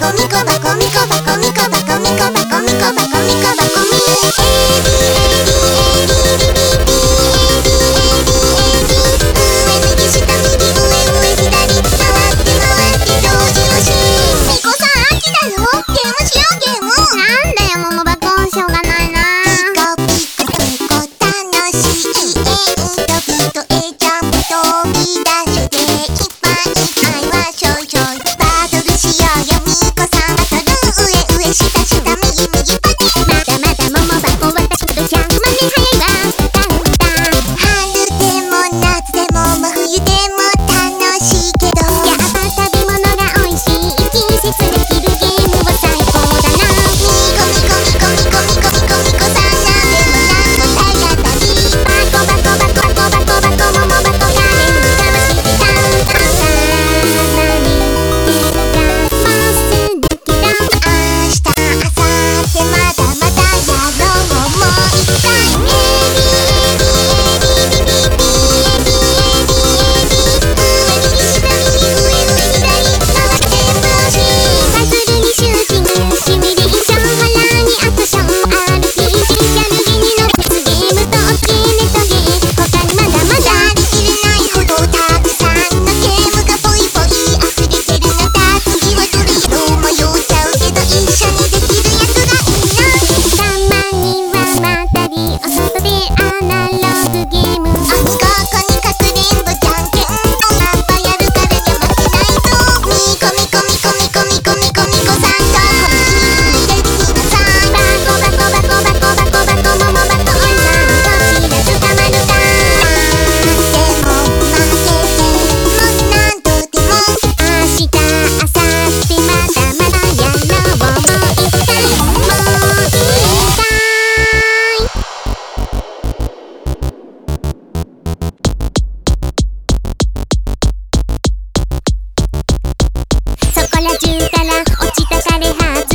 コミコバコミコからから落ちた枯葉